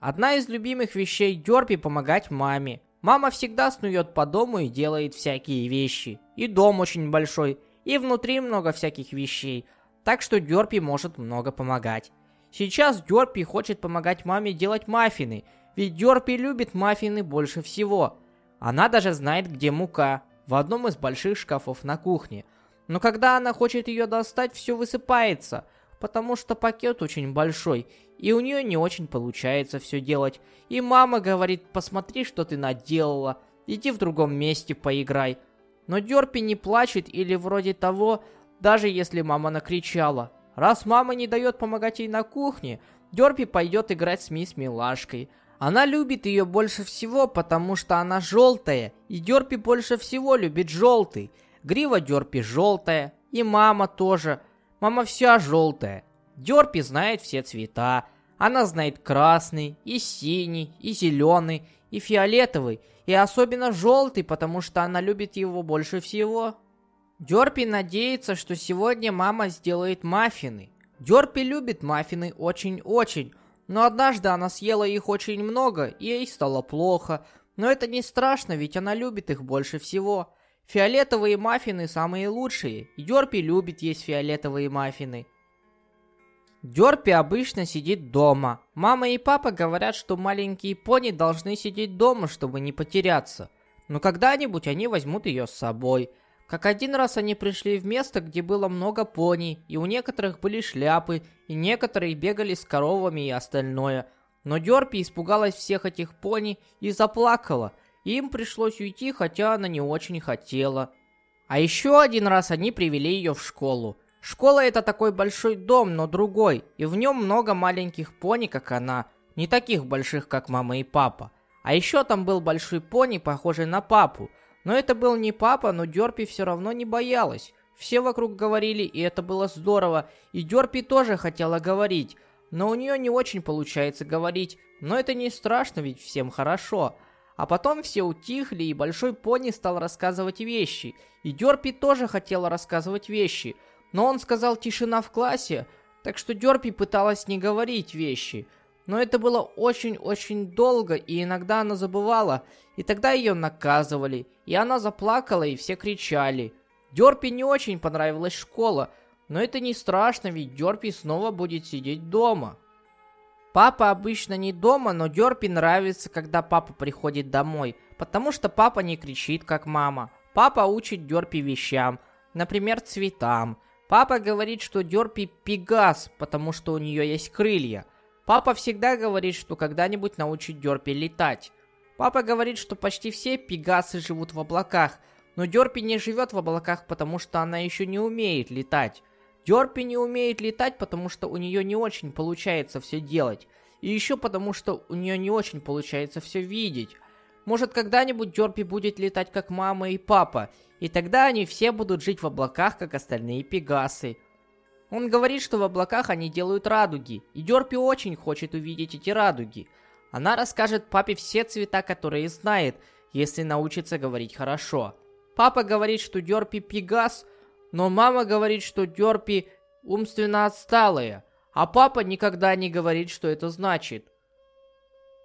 Одна из любимых вещей Дёрпи помогать маме. Мама всегда снует по дому и делает всякие вещи. И дом очень большой, и внутри много всяких вещей. Так что Дёрпи может много помогать. Сейчас Дёрпи хочет помогать маме делать маффины, ведь Дёрпи любит маффины больше всего. Она даже знает, где мука, в одном из больших шкафов на кухне. Но когда она хочет ее достать, все высыпается, потому что пакет очень большой, и у нее не очень получается все делать. И мама говорит, посмотри, что ты наделала, иди в другом месте поиграй. Но Дёрпи не плачет или вроде того, даже если мама накричала. Раз мама не дает помогать ей на кухне, Дёрпи пойдет играть с мисс Милашкой. Она любит ее больше всего, потому что она желтая, и Дёрпи больше всего любит желтый. Грива Дёрпи желтая, и мама тоже. Мама вся желтая. Дёрпи знает все цвета. Она знает красный, и синий, и зеленый, и фиолетовый, и особенно желтый, потому что она любит его больше всего. Дёрпи надеется, что сегодня мама сделает маффины. Дёрпи любит маффины очень-очень, но однажды она съела их очень много, и ей стало плохо. Но это не страшно, ведь она любит их больше всего. Фиолетовые маффины самые лучшие, и Дёрпи любит есть фиолетовые маффины. Дёрпи обычно сидит дома. Мама и папа говорят, что маленькие пони должны сидеть дома, чтобы не потеряться. Но когда-нибудь они возьмут ее с собой. Как один раз они пришли в место, где было много пони, и у некоторых были шляпы, и некоторые бегали с коровами и остальное. Но Дёрпи испугалась всех этих пони и заплакала, им пришлось уйти, хотя она не очень хотела. А еще один раз они привели ее в школу. Школа это такой большой дом, но другой, и в нем много маленьких пони, как она, не таких больших, как мама и папа. А еще там был большой пони, похожий на папу, но это был не папа, но Дёрпи все равно не боялась. Все вокруг говорили, и это было здорово. И Дёрпи тоже хотела говорить, но у нее не очень получается говорить. Но это не страшно, ведь всем хорошо. А потом все утихли, и Большой Пони стал рассказывать вещи. И Дёрпи тоже хотела рассказывать вещи. Но он сказал тишина в классе, так что Дёрпи пыталась не говорить вещи. Но это было очень-очень долго, и иногда она забывала, и тогда ее наказывали, и она заплакала, и все кричали. Дёрпи не очень понравилась школа, но это не страшно, ведь Дёрпи снова будет сидеть дома. Папа обычно не дома, но Дёрпи нравится, когда папа приходит домой, потому что папа не кричит, как мама. Папа учит Дёрпи вещам, например, цветам. Папа говорит, что Дёрпи пегас, потому что у нее есть крылья – Папа всегда говорит, что когда-нибудь научит Дёрпи летать. Папа говорит, что почти все пегасы живут в облаках, но Дёрпи не живет в облаках, потому что она еще не умеет летать. Дёрпи не умеет летать, потому что у нее не очень получается все делать. И еще потому, что у нее не очень получается все видеть. Может, когда-нибудь Дёрпи будет летать как мама и папа, и тогда они все будут жить в облаках, как остальные пегасы. Он говорит, что в облаках они делают радуги, и Дёрпи очень хочет увидеть эти радуги. Она расскажет папе все цвета, которые знает, если научится говорить хорошо. Папа говорит, что Дёрпи пегас, но мама говорит, что Дёрпи умственно отсталая, а папа никогда не говорит, что это значит.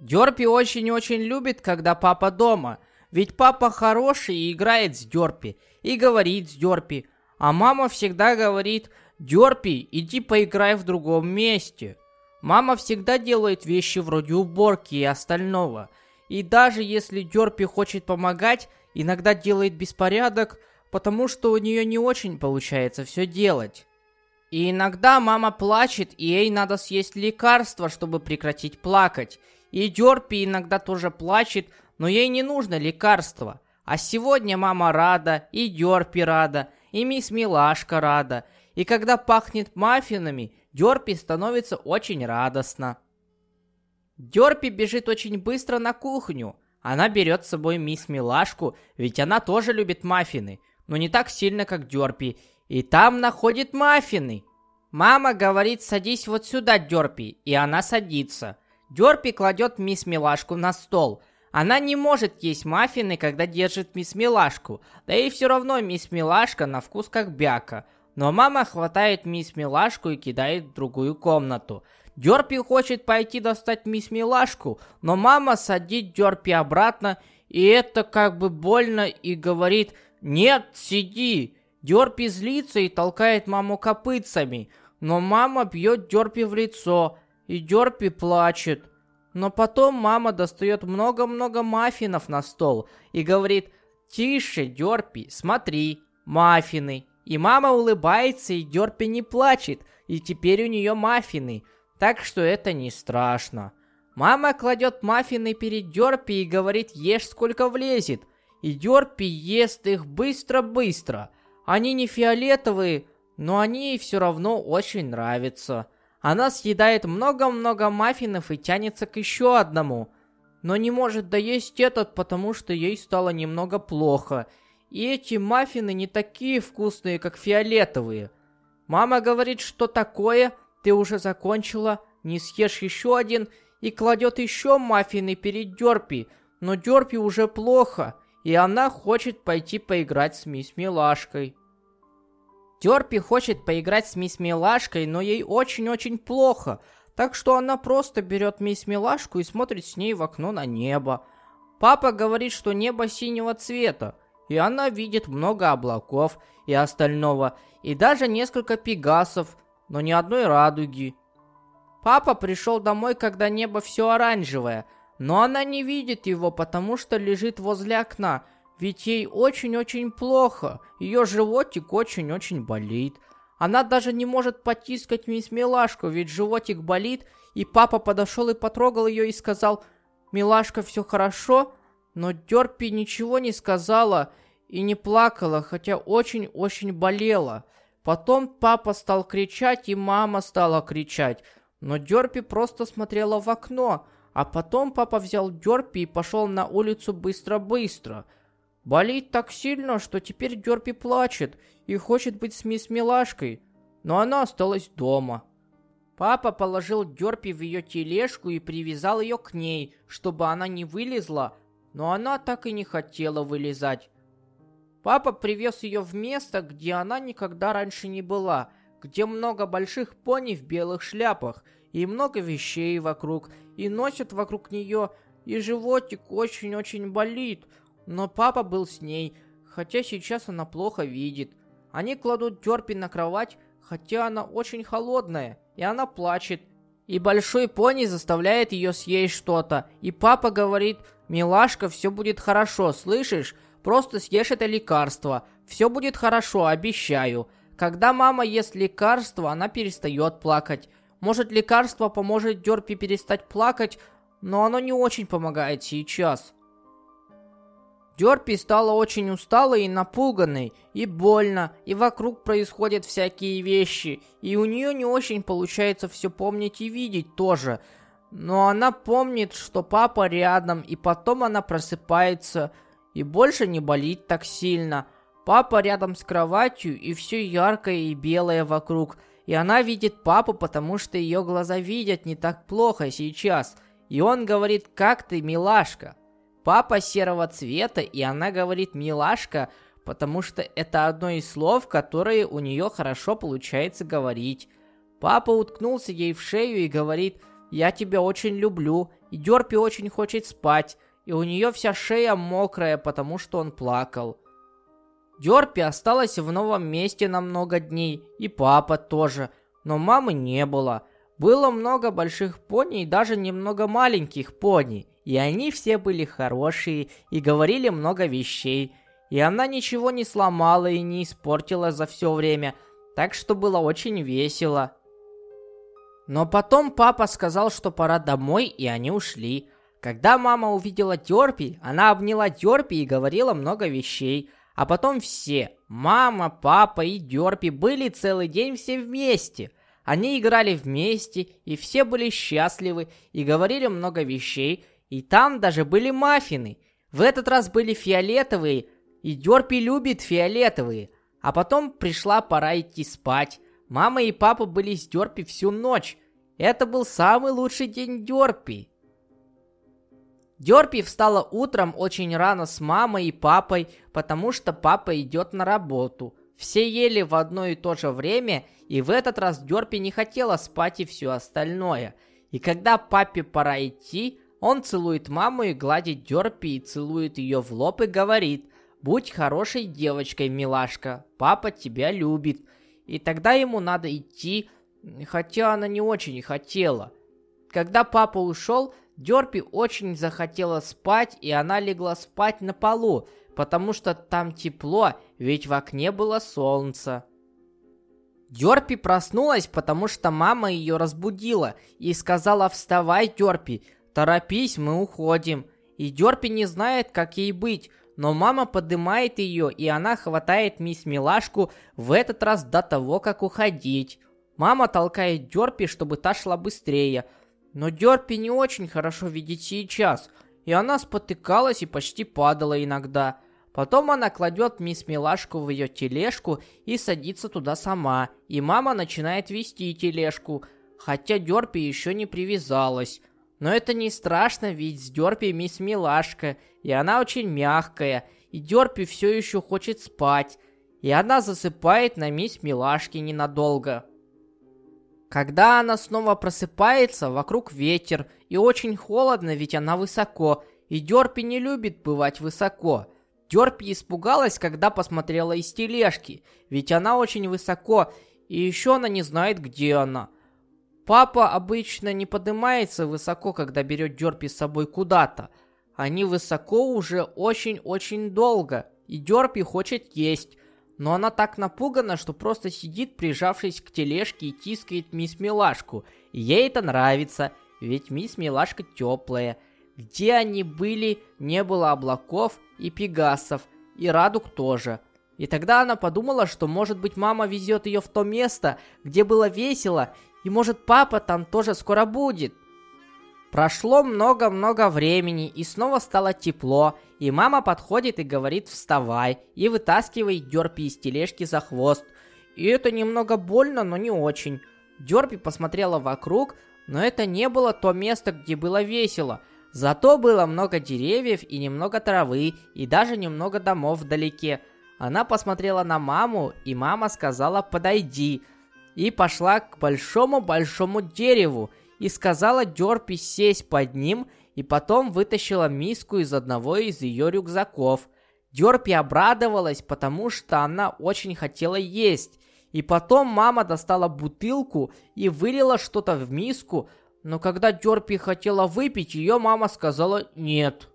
Дёрпи очень-очень любит, когда папа дома, ведь папа хороший и играет с Дёрпи, и говорит с Дёрпи, а мама всегда говорит, Дёрпи, иди поиграй в другом месте. Мама всегда делает вещи вроде уборки и остального. И даже если Дёрпи хочет помогать, иногда делает беспорядок, потому что у нее не очень получается все делать. И иногда мама плачет, и ей надо съесть лекарство, чтобы прекратить плакать. И Дёрпи иногда тоже плачет, но ей не нужно лекарство. А сегодня мама рада, и Дёрпи рада, и мисс Милашка рада, и когда пахнет маффинами, Дёрпи становится очень радостно. Дёрпи бежит очень быстро на кухню. Она берет с собой мисс Милашку, ведь она тоже любит маффины, но не так сильно, как Дёрпи. И там находит маффины. Мама говорит, садись вот сюда, Дёрпи, и она садится. Дёрпи кладет мисс Милашку на стол. Она не может есть маффины, когда держит мисс Милашку, да и все равно мисс Милашка на вкус как бяка – но мама хватает мисс Милашку и кидает в другую комнату. Дёрпи хочет пойти достать мисс Милашку, но мама садит Дёрпи обратно, и это как бы больно, и говорит «Нет, сиди!» Дёрпи злится и толкает маму копытцами, но мама бьет Дёрпи в лицо, и Дёрпи плачет. Но потом мама достает много-много маффинов на стол и говорит «Тише, Дёрпи, смотри, маффины». И мама улыбается, и Дёрпи не плачет, и теперь у нее маффины – так что это не страшно. Мама кладет маффины перед Дёрпи и говорит «Ешь сколько влезет». И Дёрпи ест их быстро-быстро. Они не фиолетовые, но они ей все равно очень нравятся. Она съедает много-много маффинов и тянется к еще одному. Но не может доесть этот, потому что ей стало немного плохо. И эти маффины не такие вкусные, как фиолетовые. Мама говорит, что такое – ты уже закончила, не съешь еще один и кладет еще маффины перед Дёрпи, но Дёрпи уже плохо, и она хочет пойти поиграть с мисс Милашкой. Дёрпи хочет поиграть с мисс Милашкой, но ей очень-очень плохо, так что она просто берет мисс Милашку и смотрит с ней в окно на небо. Папа говорит, что небо синего цвета, и она видит много облаков и остального, и даже несколько пегасов – но ни одной радуги. Папа пришел домой, когда небо все оранжевое, но она не видит его, потому что лежит возле окна, ведь ей очень-очень плохо, ее животик очень-очень болит. Она даже не может потискать мисс Милашку, ведь животик болит, и папа подошел и потрогал ее и сказал, «Милашка, все хорошо?» Но Дерпи ничего не сказала и не плакала, хотя очень-очень болела. Потом папа стал кричать, и мама стала кричать. Но Дёрпи просто смотрела в окно. А потом папа взял Дёрпи и пошел на улицу быстро-быстро. Болит так сильно, что теперь Дёрпи плачет и хочет быть с мисс Милашкой. Но она осталась дома. Папа положил Дёрпи в ее тележку и привязал ее к ней, чтобы она не вылезла, но она так и не хотела вылезать. Папа привез ее в место, где она никогда раньше не была, где много больших пони в белых шляпах и много вещей вокруг, и носят вокруг нее, и животик очень-очень болит. Но папа был с ней, хотя сейчас она плохо видит. Они кладут Дерпи на кровать, хотя она очень холодная, и она плачет. И большой пони заставляет ее съесть что-то, и папа говорит, «Милашка, все будет хорошо, слышишь?» Просто съешь это лекарство. Все будет хорошо, обещаю. Когда мама ест лекарство, она перестает плакать. Может, лекарство поможет Дерпи перестать плакать, но оно не очень помогает сейчас. Дерпи стала очень усталой и напуганной, и больно, и вокруг происходят всякие вещи, и у нее не очень получается все помнить и видеть тоже. Но она помнит, что папа рядом, и потом она просыпается, и больше не болит так сильно. Папа рядом с кроватью, и все яркое и белое вокруг. И она видит папу, потому что ее глаза видят не так плохо сейчас. И он говорит, как ты, милашка? Папа серого цвета, и она говорит, милашка, потому что это одно из слов, которые у нее хорошо получается говорить. Папа уткнулся ей в шею и говорит, я тебя очень люблю, и Дерпи очень хочет спать и у нее вся шея мокрая, потому что он плакал. Дерпи осталась в новом месте на много дней, и папа тоже, но мамы не было. Было много больших пони и даже немного маленьких пони, и они все были хорошие и говорили много вещей. И она ничего не сломала и не испортила за все время, так что было очень весело. Но потом папа сказал, что пора домой, и они ушли. Когда мама увидела Дёрпи, она обняла Дёрпи и говорила много вещей. А потом все, мама, папа и Дёрпи, были целый день все вместе. Они играли вместе, и все были счастливы, и говорили много вещей, и там даже были маффины. В этот раз были фиолетовые, и Дёрпи любит фиолетовые. А потом пришла пора идти спать. Мама и папа были с Дёрпи всю ночь. Это был самый лучший день Дёрпи. Дерпи встала утром очень рано с мамой и папой, потому что папа идет на работу. Все ели в одно и то же время, и в этот раз Дерпи не хотела спать и все остальное. И когда папе пора идти, он целует маму и гладит Дерпи и целует ее в лоб и говорит «Будь хорошей девочкой, милашка, папа тебя любит». И тогда ему надо идти, хотя она не очень хотела. Когда папа ушел, Дерпи очень захотела спать, и она легла спать на полу, потому что там тепло, ведь в окне было солнце. Дерпи проснулась, потому что мама ее разбудила и сказала «Вставай, Дерпи, торопись, мы уходим». И Дерпи не знает, как ей быть, но мама поднимает ее, и она хватает мисс Милашку в этот раз до того, как уходить. Мама толкает Дерпи, чтобы та шла быстрее, но Дерпи не очень хорошо видит сейчас, и она спотыкалась и почти падала иногда. Потом она кладет мисс Милашку в ее тележку и садится туда сама, и мама начинает вести тележку, хотя Дерпи еще не привязалась. Но это не страшно, ведь с Дерпи мисс Милашка, и она очень мягкая, и Дерпи все еще хочет спать, и она засыпает на мисс Милашке ненадолго. Когда она снова просыпается, вокруг ветер, и очень холодно, ведь она высоко, и Дерпи не любит бывать высоко – Дерпи испугалась, когда посмотрела из тележки, ведь она очень высоко, и еще она не знает, где она. Папа обычно не поднимается высоко, когда берет Дерпи с собой куда-то. Они высоко уже очень-очень долго, и Дерпи хочет есть. Но она так напугана, что просто сидит, прижавшись к тележке и тискает мисс Милашку. Ей это нравится, ведь мисс Милашка теплая – где они были, не было облаков и пегасов, и радуг тоже. И тогда она подумала, что может быть мама везет ее в то место, где было весело, и может папа там тоже скоро будет. Прошло много-много времени, и снова стало тепло, и мама подходит и говорит «вставай», и вытаскивает Дерпи из тележки за хвост. И это немного больно, но не очень. Дерпи посмотрела вокруг, но это не было то место, где было весело – Зато было много деревьев и немного травы, и даже немного домов вдалеке. Она посмотрела на маму, и мама сказала «подойди». И пошла к большому-большому дереву, и сказала Дерпи сесть под ним, и потом вытащила миску из одного из ее рюкзаков. Дерпи обрадовалась, потому что она очень хотела есть. И потом мама достала бутылку и вылила что-то в миску, но когда Дерпи хотела выпить, ее мама сказала «нет».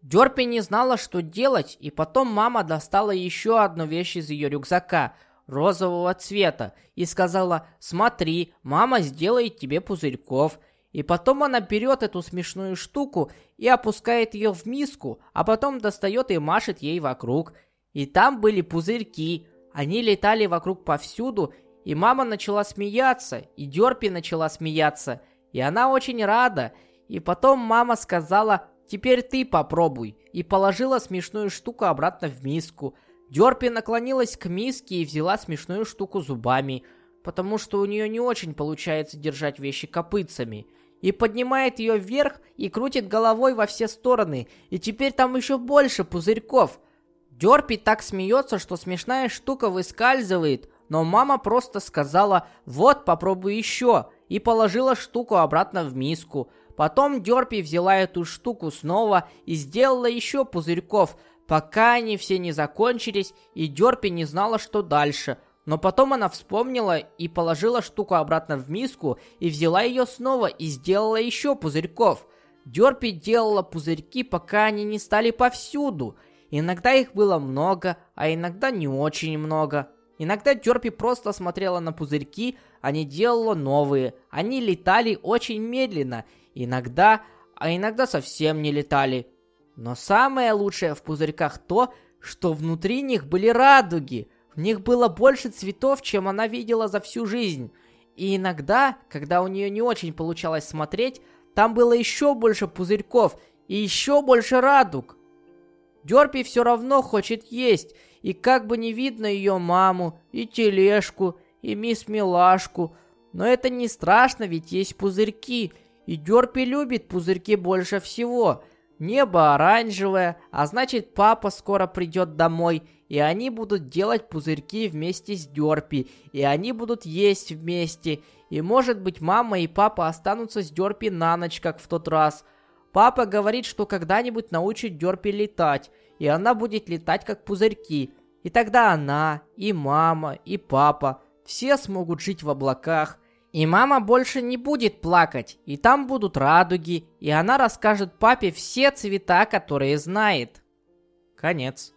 Дерпи не знала, что делать, и потом мама достала еще одну вещь из ее рюкзака, розового цвета, и сказала «смотри, мама сделает тебе пузырьков». И потом она берет эту смешную штуку и опускает ее в миску, а потом достает и машет ей вокруг. И там были пузырьки. Они летали вокруг повсюду, и мама начала смеяться, и Дерпи начала смеяться – и она очень рада. И потом мама сказала, теперь ты попробуй. И положила смешную штуку обратно в миску. Дерпи наклонилась к миске и взяла смешную штуку зубами, потому что у нее не очень получается держать вещи копытцами. И поднимает ее вверх и крутит головой во все стороны, и теперь там еще больше пузырьков. Дерпи так смеется, что смешная штука выскальзывает, но мама просто сказала «Вот, попробуй еще», и положила штуку обратно в миску. Потом Дерпи взяла эту штуку снова и сделала еще пузырьков, пока они все не закончились, и Дерпи не знала, что дальше. Но потом она вспомнила и положила штуку обратно в миску, и взяла ее снова и сделала еще пузырьков. Дерпи делала пузырьки, пока они не стали повсюду. Иногда их было много, а иногда не очень много. Иногда Дерпи просто смотрела на пузырьки, а не делала новые. Они летали очень медленно, иногда, а иногда совсем не летали. Но самое лучшее в пузырьках то, что внутри них были радуги. В них было больше цветов, чем она видела за всю жизнь. И иногда, когда у нее не очень получалось смотреть, там было еще больше пузырьков и еще больше радуг. Дерпи все равно хочет есть, и как бы не видно ее маму, и тележку, и мисс Милашку. Но это не страшно, ведь есть пузырьки, и Дерпи любит пузырьки больше всего. Небо оранжевое, а значит папа скоро придет домой, и они будут делать пузырьки вместе с Дёрпи, и они будут есть вместе, и может быть мама и папа останутся с Дёрпи на ночь, как в тот раз. Папа говорит, что когда-нибудь научит Дёрпи летать, и она будет летать как пузырьки. И тогда она, и мама, и папа, все смогут жить в облаках – и мама больше не будет плакать, и там будут радуги, и она расскажет папе все цвета, которые знает. Конец.